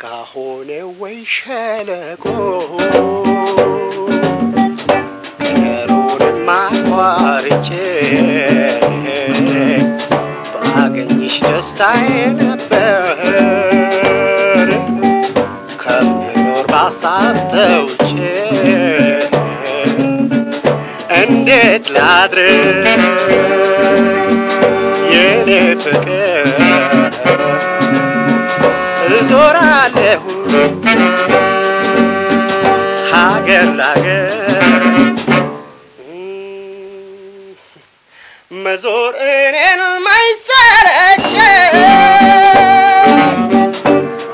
ካሆነ ወይ ሸለቆ? ገሩንማ ቋርጬ ባገኝሽ ደስታዬ ነበር። ከምኖር ባሳብ ተውጬ እንዴት ላድርግ የኔ ፍቅር? እዞራለሁ። ሀገር ላገር መዞር እኔን ማይሰለች።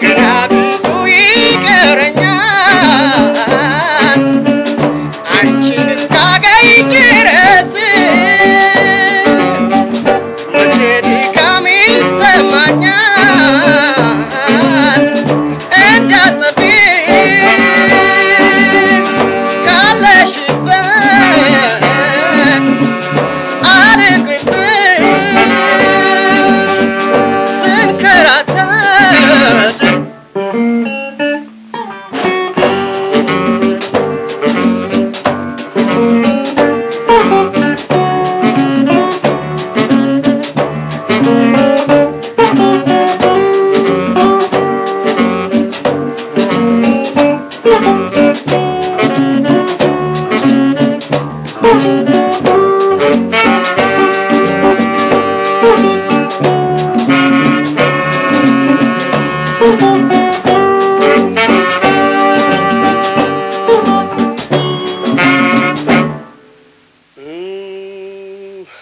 ገና ብዙ ይቀረኛል። አንቺን እስካገኝ ድረስ መቼ ድካም ይሰማኛል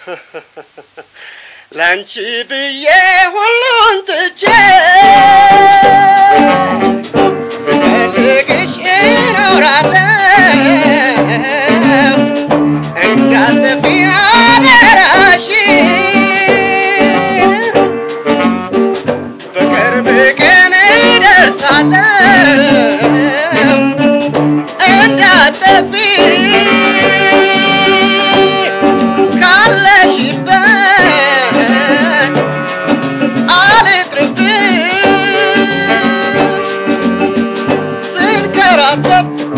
Lanchibiye volante Selegish in oralem Engate biyanerashi Bekir bekene dersalem up.